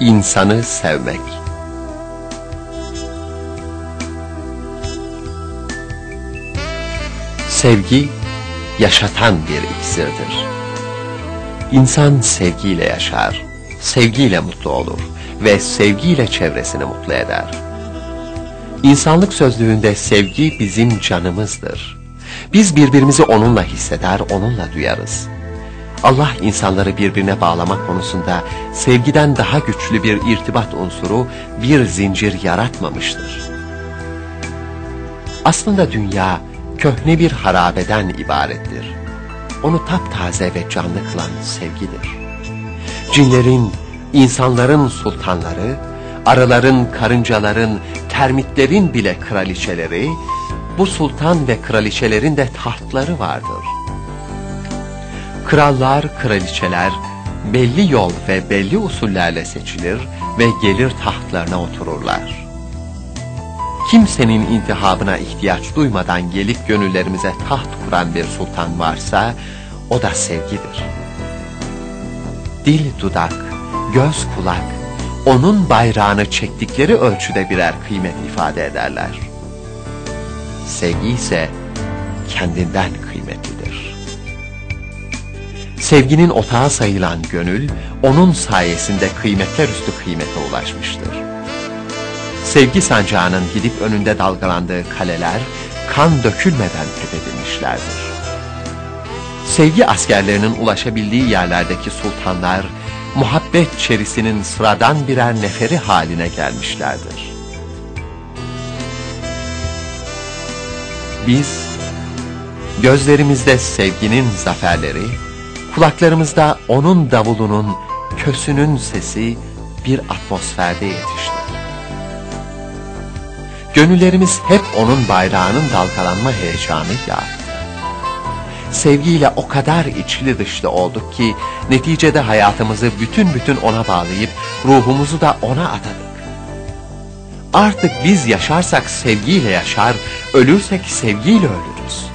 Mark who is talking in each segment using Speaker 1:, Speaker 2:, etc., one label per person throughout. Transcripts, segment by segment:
Speaker 1: İnsanı sevmek Sevgi, yaşatan bir iksirdir. İnsan sevgiyle yaşar, sevgiyle mutlu olur ve sevgiyle çevresini mutlu eder. İnsanlık sözlüğünde sevgi bizim canımızdır. Biz birbirimizi onunla hisseder, onunla duyarız. Allah insanları birbirine bağlamak konusunda sevgiden daha güçlü bir irtibat unsuru, bir zincir yaratmamıştır. Aslında dünya köhne bir harabeden ibarettir. Onu taptaze ve canlı kılan sevgidir. Cinlerin, insanların sultanları, arıların, karıncaların, termitlerin bile kraliçeleri, bu sultan ve kraliçelerin de tahtları vardır. Krallar, kraliçeler belli yol ve belli usullerle seçilir ve gelir tahtlarına otururlar. Kimsenin intihabına ihtiyaç duymadan gelip gönüllerimize taht kuran bir sultan varsa o da sevgidir. Dil dudak, göz kulak, onun bayrağını çektikleri ölçüde birer kıymet ifade ederler. Sevgi ise kendinden kıymetlidir. Sevginin otağı sayılan gönül, onun sayesinde kıymetler üstü kıymete ulaşmıştır. Sevgi sancağının gidip önünde dalgalandığı kaleler, kan dökülmeden fethedilmişlerdir. Sevgi askerlerinin ulaşabildiği yerlerdeki sultanlar, muhabbet çerisinin sıradan birer neferi haline gelmişlerdir. Biz, gözlerimizde sevginin zaferleri, kulaklarımızda onun davulunun, kösünün sesi bir atmosferde yetişti. Gönüllerimiz hep onun bayrağının dalgalanma heyecanıyla sevgiyle o kadar içli dışlı olduk ki neticede hayatımızı bütün bütün ona bağlayıp ruhumuzu da ona adadık. Artık biz yaşarsak sevgiyle yaşar, ölürsek sevgiyle ölürüz.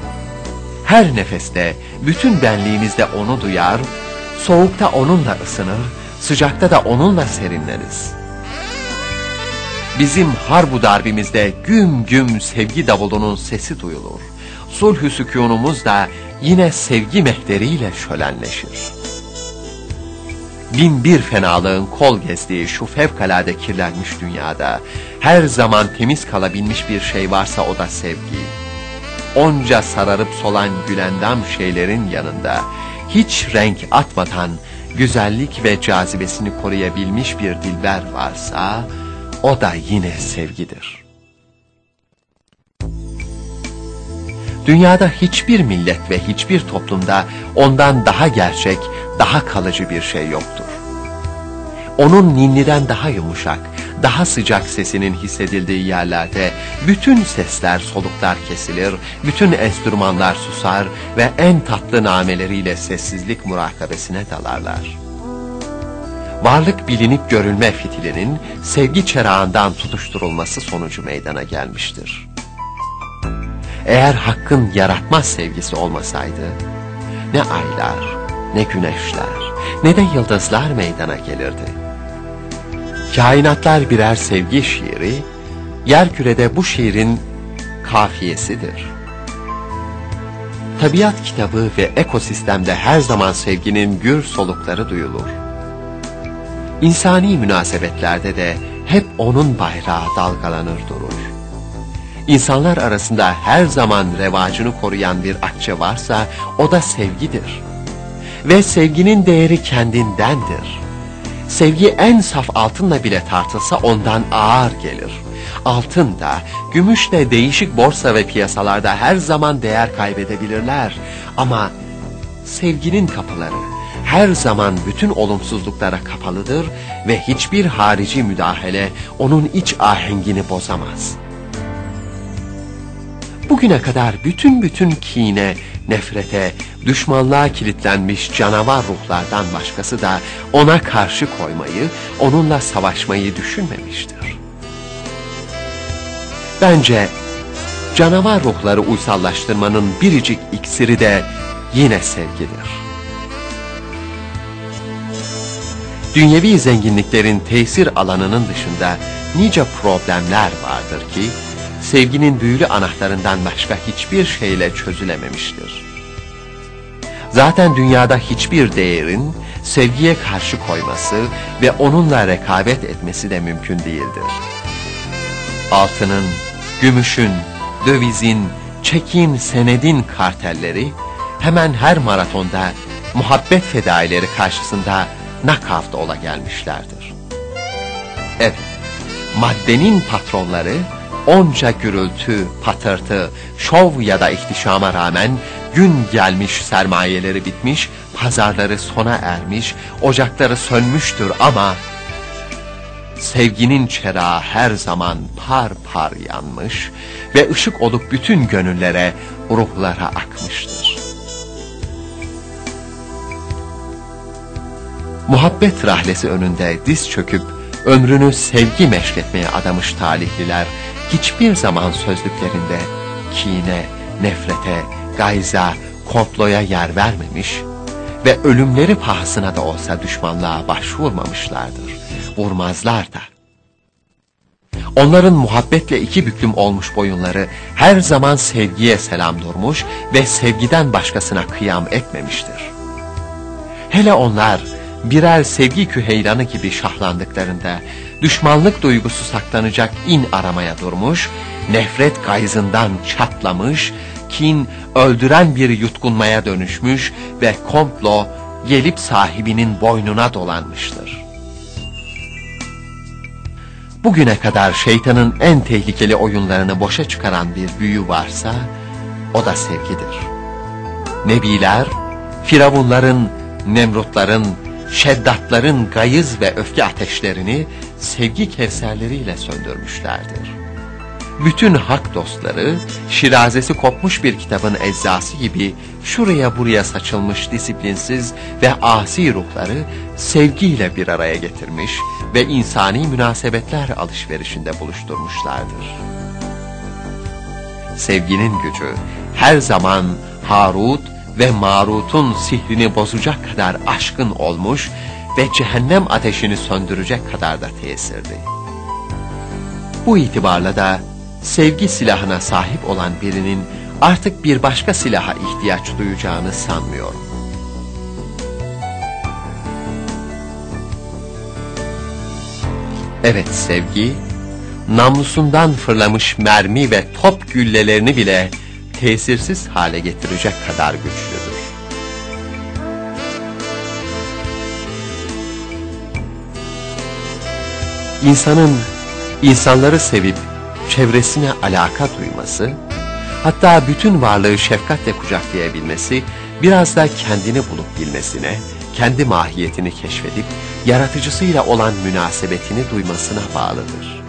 Speaker 1: Her nefeste bütün benliğimizde onu duyar, soğukta onunla ısınır, sıcakta da onunla serinleriz. Bizim harbu darbimizde güm güm sevgi davulunun sesi duyulur. Sulh-ü sükunumuz da yine sevgi mehteriyle şölenleşir. Bin bir fenalığın kol gezdiği şu fevkalade kirlenmiş dünyada her zaman temiz kalabilmiş bir şey varsa o da sevgi. Onca sararıp solan gülendam şeylerin yanında hiç renk atmadan güzellik ve cazibesini koruyabilmiş bir dilber varsa o da yine sevgidir. Dünyada hiçbir millet ve hiçbir toplumda ondan daha gerçek, daha kalıcı bir şey yoktur. Onun ninniden daha yumuşak, daha sıcak sesinin hissedildiği yerlerde bütün sesler soluklar kesilir, bütün enstrümanlar susar ve en tatlı nameleriyle sessizlik murakabesine dalarlar. Varlık bilinip görülme fitilinin sevgi çerağından tutuşturulması sonucu meydana gelmiştir. Eğer hakkın yaratmaz sevgisi olmasaydı, ne aylar, ne güneşler, ne de yıldızlar meydana gelirdi. Kainatlar birer sevgi şiiri, yerkürede bu şiirin kafiyesidir. Tabiat kitabı ve ekosistemde her zaman sevginin gür solukları duyulur. İnsani münasebetlerde de hep onun bayrağı dalgalanır durur. İnsanlar arasında her zaman revacını koruyan bir akçe varsa o da sevgidir. Ve sevginin değeri kendindendir. Sevgi en saf altınla bile tartılsa ondan ağır gelir. Altın da, gümüş de değişik borsa ve piyasalarda her zaman değer kaybedebilirler. Ama sevginin kapıları her zaman bütün olumsuzluklara kapalıdır ve hiçbir harici müdahale onun iç ahengini bozamaz. Bugüne kadar bütün bütün kine, nefrete, düşmanlığa kilitlenmiş canavar ruhlardan başkası da ona karşı koymayı, onunla savaşmayı düşünmemiştir. Bence canavar ruhları uysallaştırmanın biricik iksiri de yine sevgidir. dünyevi zenginliklerin tesir alanının dışında nice problemler vardır ki, sevginin büyülü anahtarından başka hiçbir şeyle çözülememiştir. Zaten dünyada hiçbir değerin sevgiye karşı koyması ve onunla rekabet etmesi de mümkün değildir. Altının, gümüşün, dövizin, çekin, senedin kartelleri hemen her maratonda muhabbet fedaileri karşısında nakavt ola gelmişlerdir. Evet, maddenin patronları onca gürültü, patırtı, şov ya da ihtişama rağmen gün gelmiş sermayeleri bitmiş, pazarları sona ermiş, ocakları sönmüştür ama sevginin çerağı her zaman par par yanmış ve ışık olup bütün gönüllere, ruhlara akmıştır. Muhabbet rahlesi önünde diz çöküp ömrünü sevgi meşretmeye adamış talihliler hiçbir zaman sözlüklerinde kine, nefrete, gayza, komploya yer vermemiş ve ölümleri pahasına da olsa düşmanlığa başvurmamışlardır. Vurmazlar da. Onların muhabbetle iki büklüm olmuş boyunları her zaman sevgiye selam durmuş ve sevgiden başkasına kıyam etmemiştir. Hele onlar birer sevgi küheylanı gibi şahlandıklarında düşmanlık duygusu saklanacak in aramaya durmuş, nefret gayzından çatlamış, kin öldüren bir yutkunmaya dönüşmüş ve komplo gelip sahibinin boynuna dolanmıştır. Bugüne kadar şeytanın en tehlikeli oyunlarını boşa çıkaran bir büyü varsa, o da sevgidir. Nebiler, firavunların, nemrutların, şeddatların gayız ve öfke ateşlerini sevgi kevserleriyle söndürmüşlerdir. Bütün hak dostları, şirazesi kopmuş bir kitabın eczası gibi şuraya buraya saçılmış disiplinsiz ve asi ruhları sevgiyle bir araya getirmiş ve insani münasebetler alışverişinde buluşturmuşlardır. Sevginin gücü her zaman Harut ve Marut'un sihrini bozacak kadar aşkın olmuş ve cehennem ateşini söndürecek kadar da tesirdi. Bu itibarla da sevgi silahına sahip olan birinin artık bir başka silaha ihtiyaç duyacağını sanmıyorum. Evet sevgi, namlusundan fırlamış mermi ve top güllelerini bile tesirsiz hale getirecek kadar güçlüdür. İnsanın insanları sevip çevresine alaka duyması, hatta bütün varlığı şefkatle kucaklayabilmesi, biraz da kendini bulup bilmesine, kendi mahiyetini keşfedip, yaratıcısıyla olan münasebetini duymasına bağlıdır.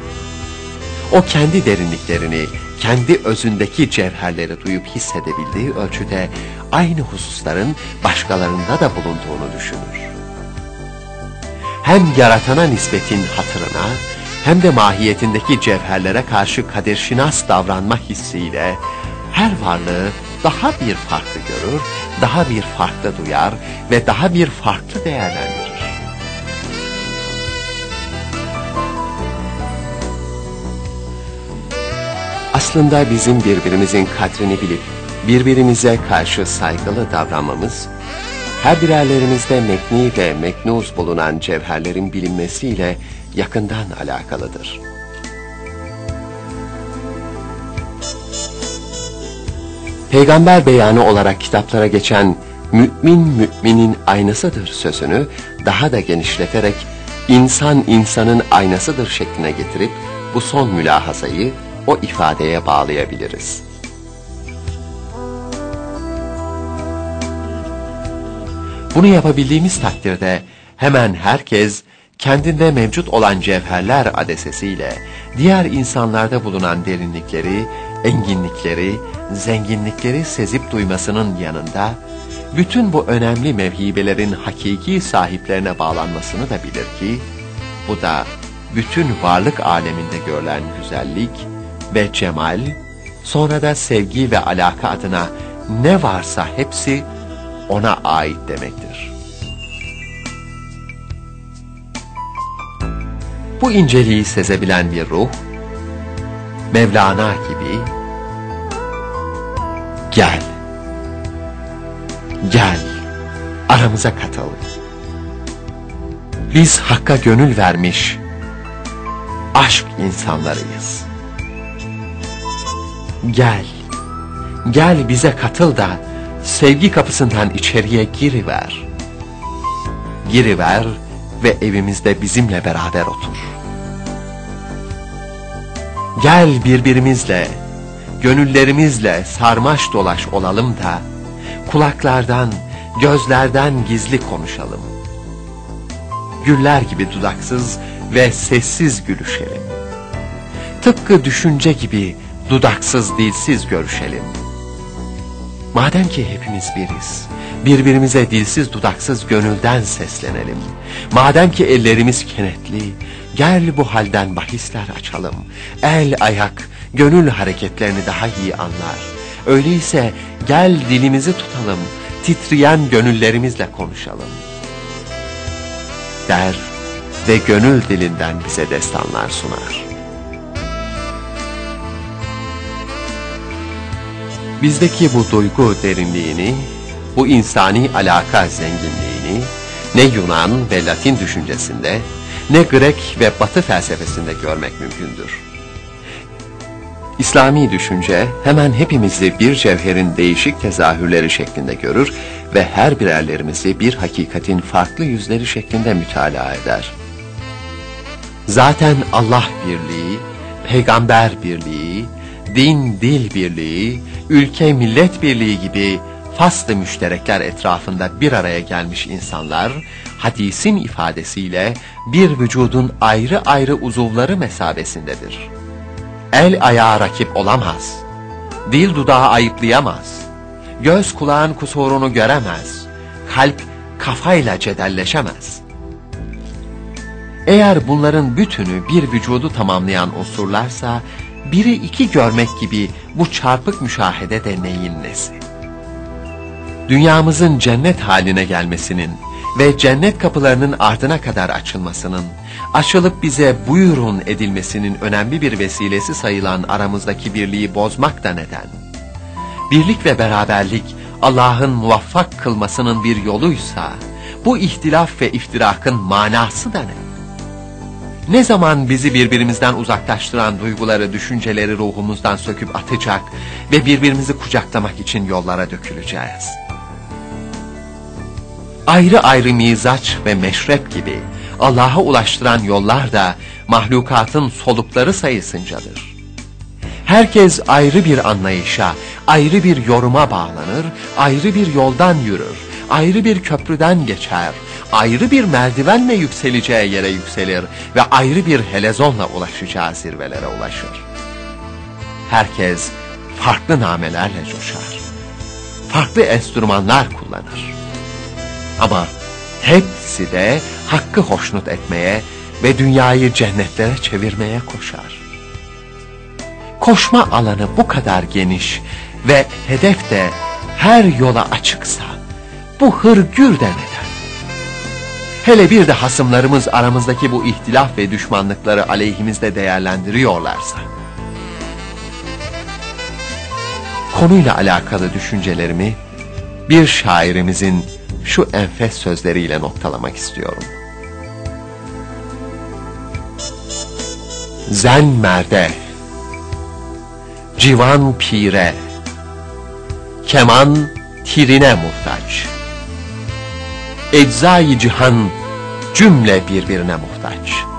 Speaker 1: O kendi derinliklerini, kendi özündeki cevherleri duyup hissedebildiği ölçüde aynı hususların başkalarında da bulunduğunu düşünür. Hem yaratana nispetin hatırına, hem de mahiyetindeki cevherlere karşı kaderşinas davranma hissiyle her varlığı daha bir farklı görür, daha bir farklı duyar ve daha bir farklı değerlendirir. Aslında bizim birbirimizin kadrini bilip birbirimize karşı saygılı davranmamız, her birerlerimizde mekni ve meknuz bulunan cevherlerin bilinmesiyle yakından alakalıdır. Peygamber beyanı olarak kitaplara geçen mümin müminin aynasıdır sözünü daha da genişleterek insan insanın aynasıdır şekline getirip bu son mülahazayı o ifadeye bağlayabiliriz. Bunu yapabildiğimiz takdirde hemen herkes kendinde mevcut olan cevherler adesesiyle diğer insanlarda bulunan derinlikleri, enginlikleri, zenginlikleri sezip duymasının yanında bütün bu önemli mevhibelerin hakiki sahiplerine bağlanmasını da bilir ki bu da bütün varlık aleminde görülen güzellik ve cemal, sonra da sevgi ve alaka adına ne varsa hepsi ona ait demektir. bu inceliği sezebilen bir ruh, Mevlana gibi, gel, gel, aramıza katıl. Biz Hakk'a gönül vermiş, aşk insanlarıyız. Gel, gel bize katıl da, sevgi kapısından içeriye giriver. Giriver ve evimizde bizimle beraber otur. Gel birbirimizle, gönüllerimizle sarmaş dolaş olalım da, kulaklardan, gözlerden gizli konuşalım. Güller gibi dudaksız ve sessiz gülüşelim. Tıpkı düşünce gibi dudaksız dilsiz görüşelim. Madem ki hepimiz biriz, birbirimize dilsiz dudaksız gönülden seslenelim. Madem ki ellerimiz kenetli, gel bu halden bahisler açalım. El ayak, gönül hareketlerini daha iyi anlar. Öyleyse gel dilimizi tutalım, titreyen gönüllerimizle konuşalım. Der ve gönül dilinden bize destanlar sunar. Bizdeki bu duygu derinliğini, bu insani alaka zenginliğini ne Yunan ve Latin düşüncesinde, ne Grek ve Batı felsefesinde görmek mümkündür. İslami düşünce hemen hepimizi bir cevherin değişik tezahürleri şeklinde görür ve her birerlerimizi bir hakikatin farklı yüzleri şeklinde mütalaa eder. Zaten Allah birliği, peygamber birliği, din dil birliği, ülke millet birliği gibi faslı müşterekler etrafında bir araya gelmiş insanlar, hadisin ifadesiyle bir vücudun ayrı ayrı uzuvları mesabesindedir. El ayağa rakip olamaz, dil dudağı ayıplayamaz, göz kulağın kusurunu göremez, kalp kafayla cedelleşemez. Eğer bunların bütünü bir vücudu tamamlayan unsurlarsa, biri iki görmek gibi bu çarpık müşahede de neyin nesi? Dünyamızın cennet haline gelmesinin ve cennet kapılarının ardına kadar açılmasının, açılıp bize buyurun edilmesinin önemli bir vesilesi sayılan aramızdaki birliği bozmak da neden? Birlik ve beraberlik Allah'ın muvaffak kılmasının bir yoluysa, bu ihtilaf ve iftirakın manası da ne? Ne zaman bizi birbirimizden uzaklaştıran duyguları, düşünceleri ruhumuzdan söküp atacak ve birbirimizi kucaklamak için yollara döküleceğiz. Ayrı ayrı mizaç ve meşrep gibi Allah'a ulaştıran yollar da mahlukatın solukları sayısıncadır. Herkes ayrı bir anlayışa, ayrı bir yoruma bağlanır, ayrı bir yoldan yürür, ayrı bir köprüden geçer, ayrı bir merdivenle yükseleceği yere yükselir ve ayrı bir helezonla ulaşacağı zirvelere ulaşır. Herkes farklı namelerle coşar. Farklı enstrümanlar kullanır. Ama hepsi de hakkı hoşnut etmeye ve dünyayı cennetlere çevirmeye koşar. Koşma alanı bu kadar geniş ve hedef de her yola açıksa bu hırgür de neden? Hele bir de hasımlarımız aramızdaki bu ihtilaf ve düşmanlıkları aleyhimizde değerlendiriyorlarsa. Konuyla alakalı düşüncelerimi bir şairimizin şu enfes sözleriyle noktalamak istiyorum. Zen merde, civan pire, keman tirine muhtaç eczai cihan cümle birbirine muhtaç.